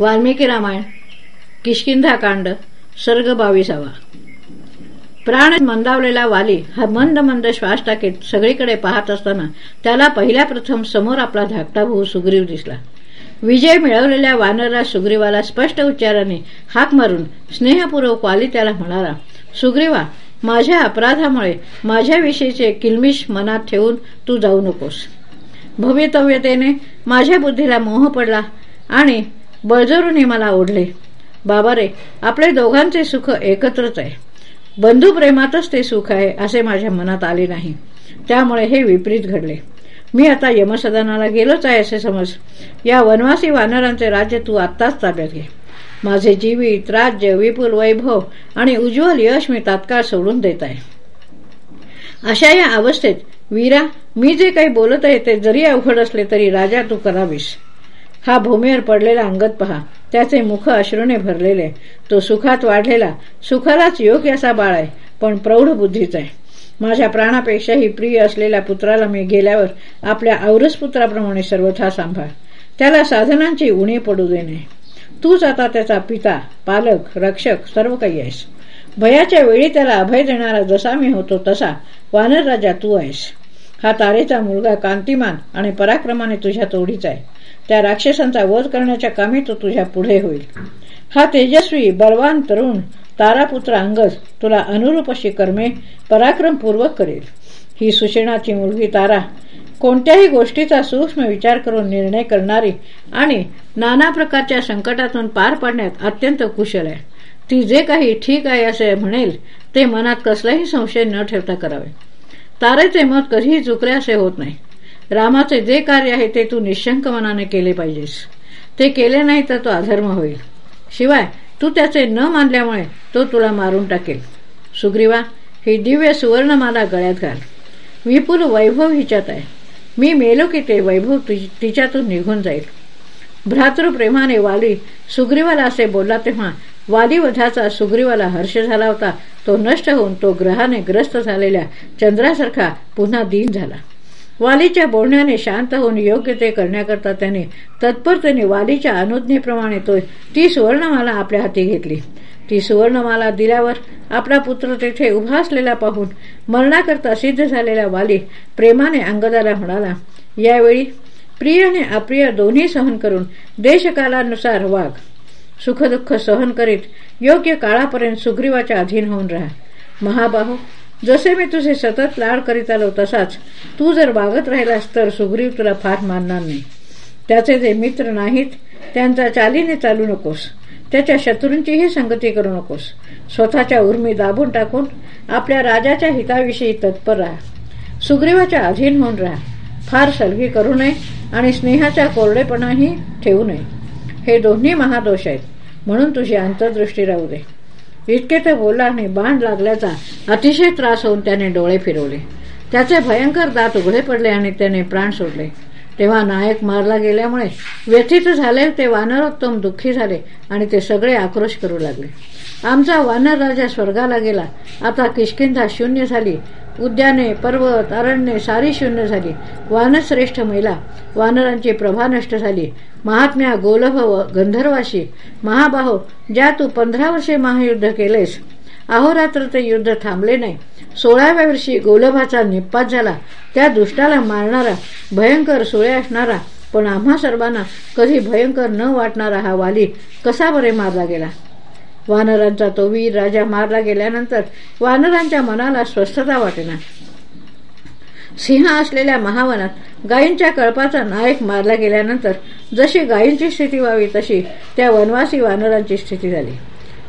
वाल्मिकी रामायण किशकिंधाकांड सर्ग बावीसावा. प्राण मंदावलेला वाली हा मंद मंद श्वास टाकीत सगळीकडे पाहत असताना त्याला पहिल्या प्रथम समोर आपला धाकटा भाऊ सुग्रीव दिसला. विजय मिळवलेल्या वानरा सुग्रीवाला स्पष्ट उच्चाराने हाक मारून स्नेहपूर्वक वाली त्याला म्हणाला सुग्रीवा माझ्या अपराधामुळे माझ्याविषयीचे किलमिश मनात ठेवून तू जाऊ नकोस. भवितव्यतेने माझ्या बुद्धीला मोह पडला आणि बळजरूने मला ओढले. बाबा रे आपले दोघांचे सुख एकत्रच आहे. बंधुप्रेमातच ते सुख आहे असे माझ्या मनात आले नाही. त्यामुळे हे विपरीत घडले. मी आता यमसदनाला गेलोच आहे असे समज. या वनवासी वानरांचे राज्य तू आत्ताच ताब्यात घे. माझे जीवित राज्य विपुल वैभव आणि उज्ज्वल यश मी तात्काळ सोडून देत आहे. अशा या अवस्थेत वीरा मी जे काही बोलत आहे ते जरी अवघड असले तरी राजा तू करावीस. हा भूमीवर पडलेला अंगत पहा. त्याचे मुख अश्रूने भरलेले. तो सुखात वाढलेला. सुखालाच योग्य असा बाळ आहे पण प्रौढ बुद्धीचा आहे. माझ्या प्राणापेक्षाही प्रिय असलेल्या पुत्राला मी गेल्यावर आपल्या औरस पुत्राप्रमाणे सर्वथा सांभाळ. त्याला साधनांची उणी पडू देणे तूच आता त्याचा पिता पालक रक्षक सर्व काही आहेस. भयाच्या वेळी त्याला अभय देणारा जसा मी होतो तसा वानर राजा तू आहेस. हा तारेचा मुलगा कांतिमान आणि पराक्रमाने तुझ्या तोडीचा आहे. त्या राक्षसांचा वध करण्याच्या कामी तो तुझ्या पुढे होईल. हा तेजस्वी बलवान तरुण तारापुत्र अंगज तुला अनुरूप अशी कर्मे पराक्रमपूर्वक करेल. ही सुशेणाची मुलगी तारा कोणत्याही गोष्टीचा सूक्ष्म विचार करून निर्णय करणारी आणि नाना प्रकारच्या संकटातून पार पाडण्यात अत्यंत कुशल आहे. ती जे काही ठीक आहे असे म्हणेल ते मनात कसलाही संशय न ठेवता करावे. तारेचे मत कधीही चुकले असे होत नाही. रामाचे जे कार्य आहे ते तू निशंक मनाने केले पाहिजेस. ते केले नाही तर तो अधर्म होईल. शिवाय तू त्याचे न मानल्यामुळे तो तुला मारून टाकेल. सुग्रीवा ही दिव्य सुवर्णमाला गळ्यात घाल. विपुल वैभव हिच्यात आहे. मी मेलो की ते वैभव तिच्यातून निघून जाईल. भ्रातृप्रेमाने वाली सुग्रीवाला असे बोलला तेव्हा वालीवधाचा सुग्रीवाला हर्ष झाला होता. तो नष्ट होऊन तो ग्रहाने ग्रस्त झालेल्या चंद्रासारखा पुन्हा दिन झाला. वालीच्या बोलण्याने शांत होऊन योग्य ते करण्याकरता त्याने तत्परतेने वालीच्या अनुज्ञेप्रमाणे तो ती सुवर्णमाला आपल्या हाती घेतली. ती सुवर्णमाला दिल्यावर आपला पुत्र तेथे उभा असलेला पाहून मरणाकरता सिद्ध झालेला वाली प्रेमाने अंगदाला म्हणाला यावेळी प्रिय आणि अप्रिय दोन्ही सहन करून देशकालानुसार वाघ सुखदुःख सहन करीत योग्य काळापर्यंत सुग्रीवाच्या अधीन होऊन राहा. महाबाहू जसे मी तुझे सतत लाड करीत आलो तसाच तू जर वागत राहिलास तर सुग्रीव तुला फार मानणार नाही. त्याचे जे मित्र नाहीत त्यांचा चालीने चालू नकोस. त्याच्या शत्रूंचीही संगती करू नकोस. स्वतःच्या उर्मी दाबून टाकून आपल्या राजाच्या हिताविषयी तत्पर राहा. सुग्रीवाच्या अधीन होऊन राहा. फार सलगी करू नये आणि स्नेहाचा कोरडेपणाही ठेवू नये. हे दोन्ही महादोष आहेत. म्हणून तुझी अंतर्दृष्टी राहू दे. इतके ते बोलला आणि बाण लागल्याचा अतिशय त्रास होऊन त्याने डोळे फिरवले. त्याचे भयंकर दात उघडे पडले आणि त्याने प्राण सोडले. तेव्हा नायक मारला गेल्यामुळे व्यथित झाले ते वानरोत्तम दुःखी झाले आणि ते सगळे आक्रोश करू लागले. आमचा वानर राजा स्वर्गाला गेला. आता किशकिंधा शून्य झाली. उद्याने पर्वत अरण्ये सारी शून्य झाली. वानश्रेष्ठ महिला. वानरांची प्रभा नष्ट झाली. महात्म्या गोलभ गंधर्वाशी. महाबाहो ज्या तू पंधरा वर्षे महायुद्ध केलेस अहोरात्र ते युद्ध थांबले नाही. सोळाव्या वर्षी गोलभाचा निपात झाला. त्या दुष्टाला मारणारा भयंकर सुळे असणारा पण आम्हा सर्वांना कधी भयंकर न वाटणारा हा वाली कसा बरे मारला गेला? वानरांचा तो वीर राजा मारला गेल्यानंतर वानरांच्या मनाला स्वस्थता वाटेना. सिंह असलेल्या महावनात गायींच्या कळपाचा नायक मारला गेल्यानंतर जशी गायींची स्थिती व्हावी तशी त्या वनवासी वानरांची स्थिती झाली.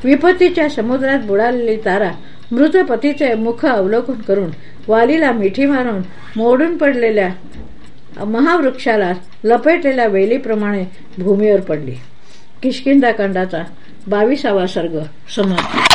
विपत्तीच्या समुद्रात बुडालेली तारा मृत पतीचे मुख अवलोकन करून वालीला मिठी मारून मोडून पडलेल्या महावृक्षाला लपेटलेल्या वेलीप्रमाणे भूमीवर पडली. किशकिंदा बावीसावा सर्ग समाप्त.